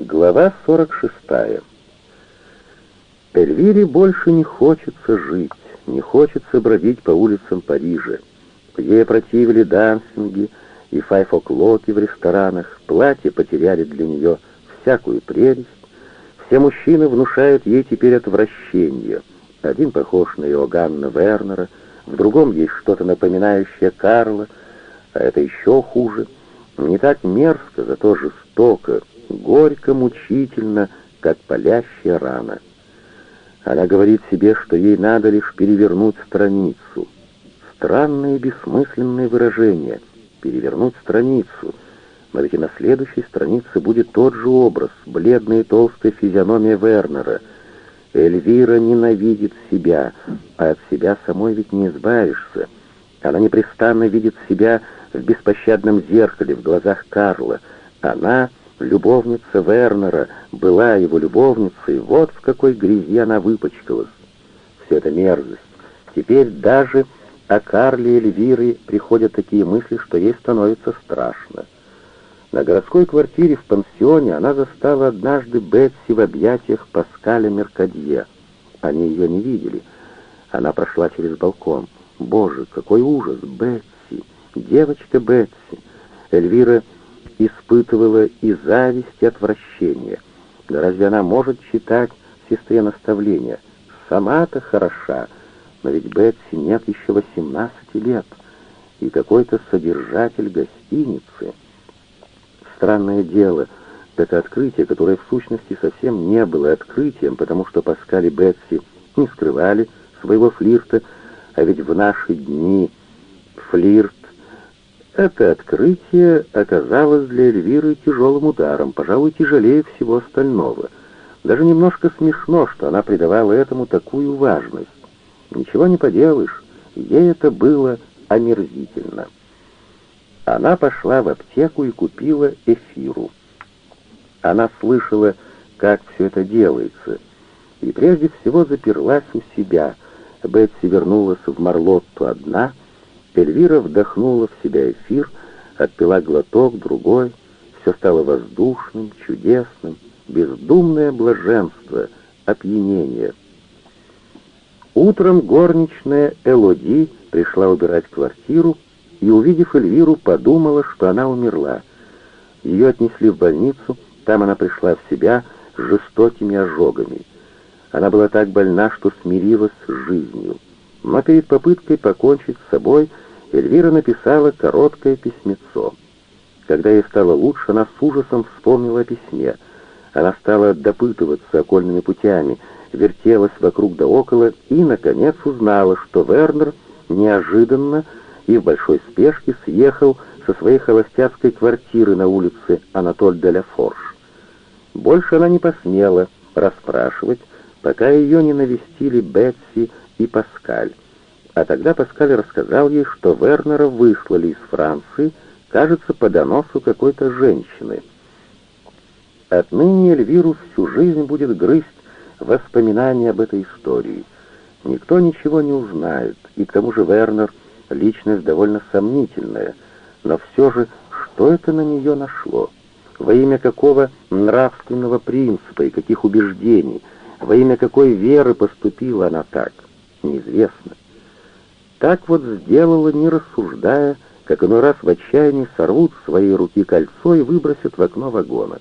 Глава 46. Эльвире больше не хочется жить, не хочется бродить по улицам Парижа. Ей противили дансинги и файфоклоки в ресторанах, платья потеряли для нее всякую прелесть. Все мужчины внушают ей теперь отвращение. Один похож на Иоганна Вернера, в другом есть что-то напоминающее Карла, а это еще хуже. Не так мерзко, зато жестоко, горько, мучительно, как палящая рана. Она говорит себе, что ей надо лишь перевернуть страницу. Странное и бессмысленное выражение — перевернуть страницу. Но ведь и на следующей странице будет тот же образ, бледная и толстая физиономия Вернера. Эльвира ненавидит себя, а от себя самой ведь не избавишься. Она непрестанно видит себя в беспощадном зеркале в глазах Карла. Она Любовница Вернера была его любовницей, вот в какой грязи она выпачкалась. Все это мерзость. Теперь даже о Карле и Эльвире приходят такие мысли, что ей становится страшно. На городской квартире в пансионе она застала однажды Бетси в объятиях Паскаля Меркадье. Они ее не видели. Она прошла через балкон. Боже, какой ужас! Бетси! Девочка Бетси! Эльвира испытывала и зависть, и отвращение. Да разве она может читать сестре наставления? Сама-то хороша, но ведь Бетси нет еще 18 лет, и какой-то содержатель гостиницы. Странное дело, это открытие, которое в сущности совсем не было открытием, потому что Паскаль и Бетси не скрывали своего флирта, а ведь в наши дни флирт это открытие оказалось для Эльвиры тяжелым ударом, пожалуй, тяжелее всего остального. Даже немножко смешно, что она придавала этому такую важность. Ничего не поделаешь, ей это было омерзительно. Она пошла в аптеку и купила эфиру. Она слышала, как все это делается, и прежде всего заперлась у себя. Бетси вернулась в Марлотту одна — Эльвира вдохнула в себя эфир, отпила глоток, другой. Все стало воздушным, чудесным, бездумное блаженство, опьянение. Утром горничная Элоди пришла убирать квартиру и, увидев Эльвиру, подумала, что она умерла. Ее отнесли в больницу, там она пришла в себя с жестокими ожогами. Она была так больна, что смирилась с жизнью. Но перед попыткой покончить с собой Эльвира написала короткое письмецо. Когда ей стало лучше, она с ужасом вспомнила о письме. Она стала допытываться окольными путями, вертелась вокруг да около и, наконец, узнала, что Вернер неожиданно и в большой спешке съехал со своей холостяцкой квартиры на улице Анатоль де Форш. Больше она не посмела расспрашивать, пока ее не навестили Бетси и Паскаль. А тогда Паскаль рассказал ей, что Вернера выслали из Франции, кажется, по доносу какой-то женщины. Отныне Эльвиру всю жизнь будет грызть воспоминания об этой истории. Никто ничего не узнает, и к тому же Вернер — личность довольно сомнительная, но все же, что это на нее нашло? Во имя какого нравственного принципа и каких убеждений, во имя какой веры поступила она так, неизвестно. Так вот сделала, не рассуждая, как иной раз в отчаянии сорвут с своей руки кольцо и выбросят в окно вагона.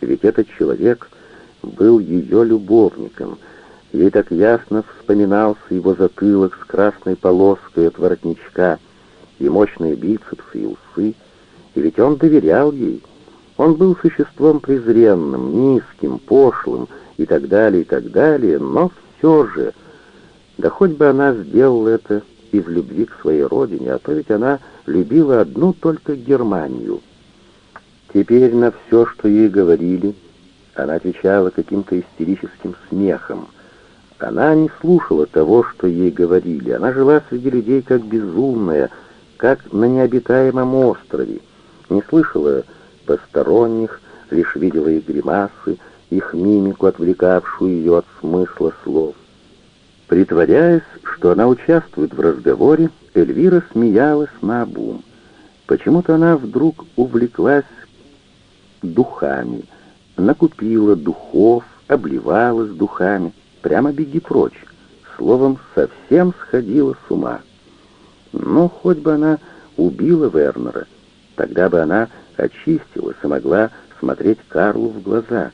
Ведь этот человек был ее любовником. Ей так ясно вспоминался его затылок с красной полоской от воротничка, и мощные бицепсы, и усы. И ведь он доверял ей. Он был существом презренным, низким, пошлым и так далее, и так далее, но все же да хоть бы она сделала это и в любви к своей родине, а то ведь она любила одну только Германию. Теперь на все, что ей говорили, она отвечала каким-то истерическим смехом. Она не слушала того, что ей говорили. Она жила среди людей как безумная, как на необитаемом острове. Не слышала посторонних, лишь видела их гримасы, их мимику, отвлекавшую ее от смысла слов. Притворяясь, что она участвует в разговоре, Эльвира смеялась на обум. Почему-то она вдруг увлеклась духами. накупила духов, обливалась духами. Прямо беги прочь. Словом, совсем сходила с ума. Но хоть бы она убила Вернера, тогда бы она очистилась и могла смотреть Карлу в глаза.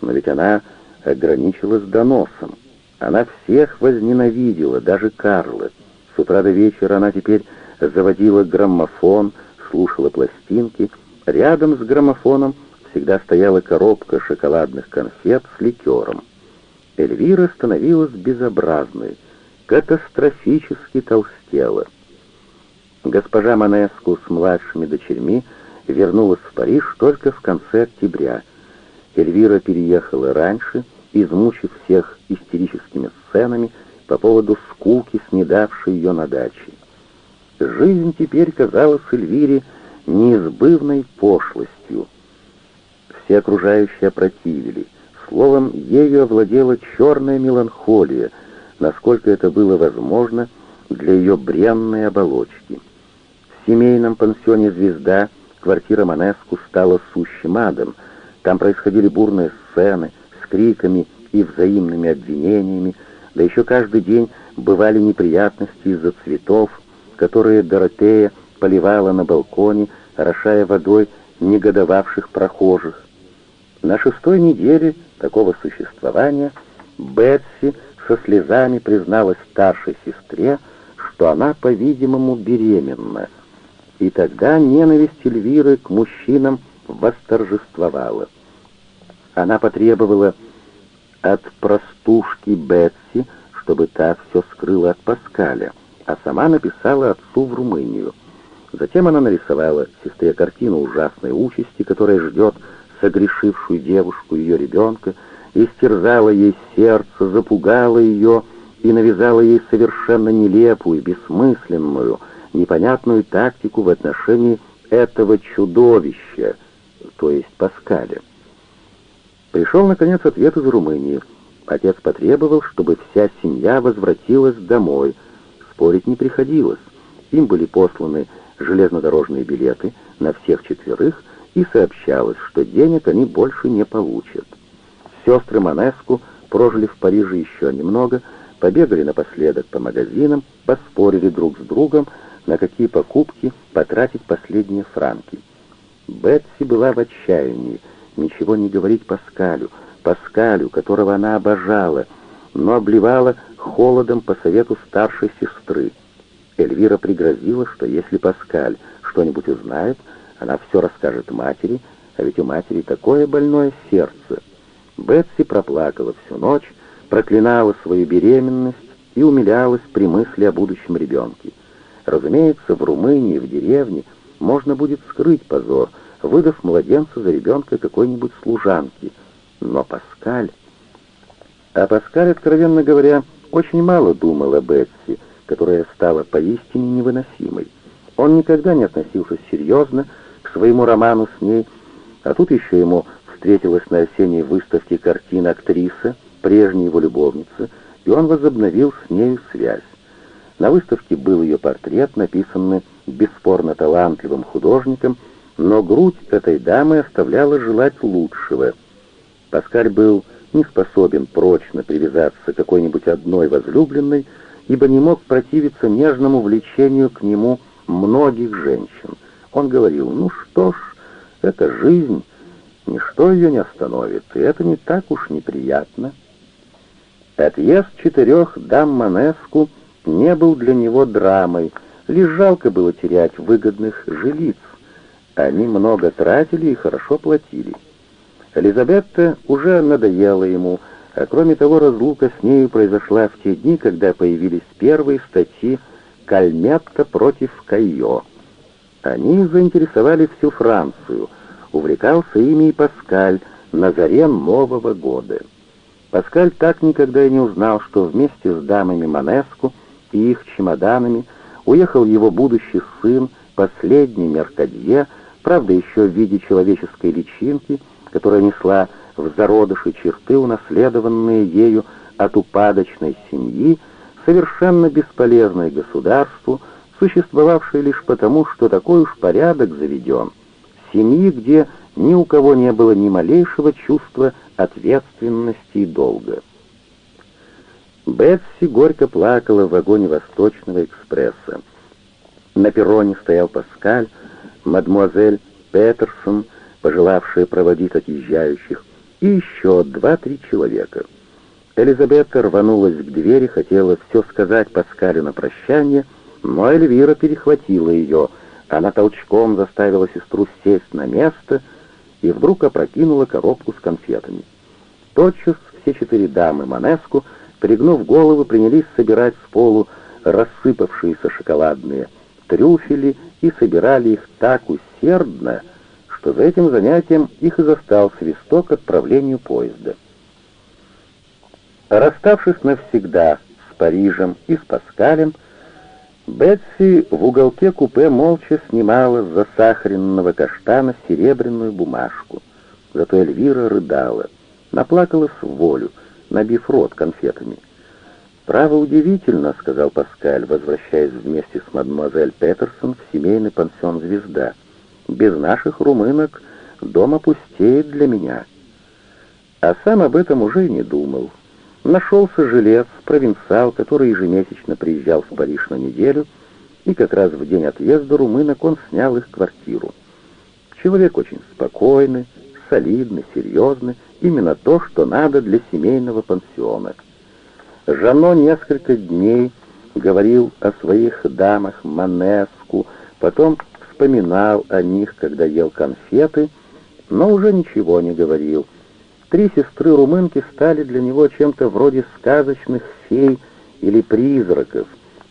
Но ведь она ограничилась доносом. Она всех возненавидела, даже Карла. С утра до вечера она теперь заводила граммофон, слушала пластинки. Рядом с граммофоном всегда стояла коробка шоколадных конфет с ликером. Эльвира становилась безобразной, катастрофически толстела. Госпожа Манеску с младшими дочерьми вернулась в Париж только в конце октября. Эльвира переехала раньше, измучив всех истерическими сценами по поводу скуки, снедавшей ее на даче. Жизнь теперь казалась Эльвире неизбывной пошлостью. Все окружающие противили. Словом, ею овладела черная меланхолия, насколько это было возможно для ее бренной оболочки. В семейном пансионе «Звезда» квартира Манеску стала сущим адом. Там происходили бурные сцены криками и взаимными обвинениями, да еще каждый день бывали неприятности из-за цветов, которые Доротея поливала на балконе, орошая водой негодовавших прохожих. На шестой неделе такого существования Бетси со слезами призналась старшей сестре, что она, по-видимому, беременна. И тогда ненависть Эльвиры к мужчинам восторжествовала. Она потребовала от простушки Бетси, чтобы та все скрыла от Паскаля а сама написала отцу в Румынию. Затем она нарисовала сестре картину ужасной участи, которая ждет согрешившую девушку, ее ребенка, истерзала ей сердце, запугала ее и навязала ей совершенно нелепую, бессмысленную, непонятную тактику в отношении этого чудовища, то есть Паскаля. Пришел, наконец, ответ из Румынии. Отец потребовал, чтобы вся семья возвратилась домой — Спорить не приходилось. Им были посланы железнодорожные билеты на всех четверых, и сообщалось, что денег они больше не получат. Сестры Манеску прожили в Париже еще немного, побегали напоследок по магазинам, поспорили друг с другом, на какие покупки потратить последние франки. Бетси была в отчаянии, ничего не говорить Паскалю, Паскалю, которого она обожала, но обливала холодом по совету старшей сестры. Эльвира пригрозила, что если Паскаль что-нибудь узнает, она все расскажет матери, а ведь у матери такое больное сердце. Бетси проплакала всю ночь, проклинала свою беременность и умилялась при мысли о будущем ребенке. Разумеется, в Румынии, в деревне, можно будет скрыть позор, выдав младенца за ребенка какой-нибудь служанки. Но Паскаль... А Паскаль, откровенно говоря, очень мало думал о Бетси, которая стала поистине невыносимой. Он никогда не относился серьезно к своему роману с ней, а тут еще ему встретилась на осенней выставке картина актриса, прежняя его любовница, и он возобновил с нею связь. На выставке был ее портрет, написанный бесспорно талантливым художником, но грудь этой дамы оставляла желать лучшего. Паскаль был не способен прочно привязаться к какой-нибудь одной возлюбленной, ибо не мог противиться нежному влечению к нему многих женщин. Он говорил, ну что ж, это жизнь, ничто ее не остановит, и это не так уж неприятно. Отъезд четырех дам Манеску не был для него драмой, лишь жалко было терять выгодных жилиц. Они много тратили и хорошо платили. Элизабетта уже надоела ему, а кроме того разлука с нею произошла в те дни, когда появились первые статьи «Кальметта против Кайо». Они заинтересовали всю Францию, увлекался ими и Паскаль на заре Нового года. Паскаль так никогда и не узнал, что вместе с дамами Манеску и их чемоданами уехал его будущий сын, последний Меркадье, правда еще в виде человеческой личинки, которая несла в зародыше черты, унаследованные ею от упадочной семьи, совершенно бесполезной государству, существовавшей лишь потому, что такой уж порядок заведен. Семьи, где ни у кого не было ни малейшего чувства ответственности и долга. Бетси горько плакала в вагоне Восточного экспресса. На перроне стоял Паскаль, мадмуазель Петерсон, пожелавшая проводить отъезжающих, и еще два-три человека. Элизабета рванулась к двери, хотела все сказать Паскалю на прощание, но Эльвира перехватила ее. Она толчком заставила сестру сесть на место и вдруг опрокинула коробку с конфетами. Тотчас все четыре дамы Манеску, пригнув головы, принялись собирать с полу рассыпавшиеся шоколадные трюфели и собирали их так усердно, что за этим занятием их и застал свисток отправлению поезда. Расставшись навсегда с Парижем и с Паскалем, Бетси в уголке купе молча снимала с засахаренного каштана серебряную бумажку. Зато Эльвира рыдала, наплакалась в волю, набив рот конфетами. «Право удивительно», — сказал Паскаль, возвращаясь вместе с мадемуазель Петерсон в семейный пансион «Звезда». «Без наших румынок дом опустеет для меня». А сам об этом уже и не думал. Нашелся жилец, провинциал, который ежемесячно приезжал в Париж на неделю, и как раз в день отъезда румынок он снял их квартиру. Человек очень спокойный, солидный, серьезный, именно то, что надо для семейного пансиона. Жано несколько дней говорил о своих дамах Манеску, потом вспоминал о них, когда ел конфеты, но уже ничего не говорил — Три сестры-румынки стали для него чем-то вроде сказочных фей или призраков.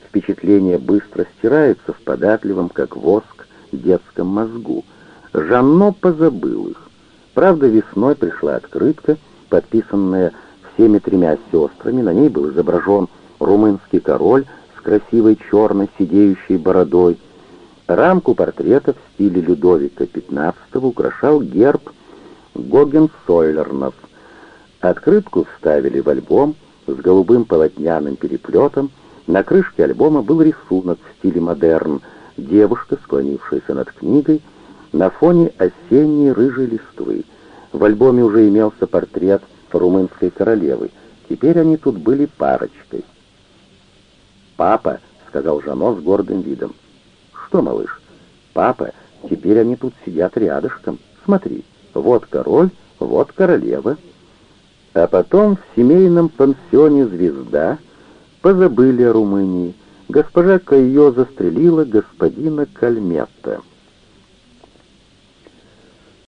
Впечатления быстро стираются в податливом, как воск, детском мозгу. Жанно позабыл их. Правда, весной пришла открытка, подписанная всеми тремя сестрами. На ней был изображен румынский король с красивой черной сидеющей бородой. Рамку портрета в стиле Людовика XV украшал герб Гогенсойлернов. Открытку вставили в альбом с голубым полотняным переплетом. На крышке альбома был рисунок в стиле модерн. Девушка, склонившаяся над книгой, на фоне осенней рыжей листвы. В альбоме уже имелся портрет румынской королевы. Теперь они тут были парочкой. «Папа», — сказал Жано с гордым видом. «Что, малыш?» «Папа, теперь они тут сидят рядышком. Смотри». Вот король, вот королева. А потом в семейном пансионе «Звезда» позабыли о Румынии. Госпожа Кайо застрелила господина Кальметта.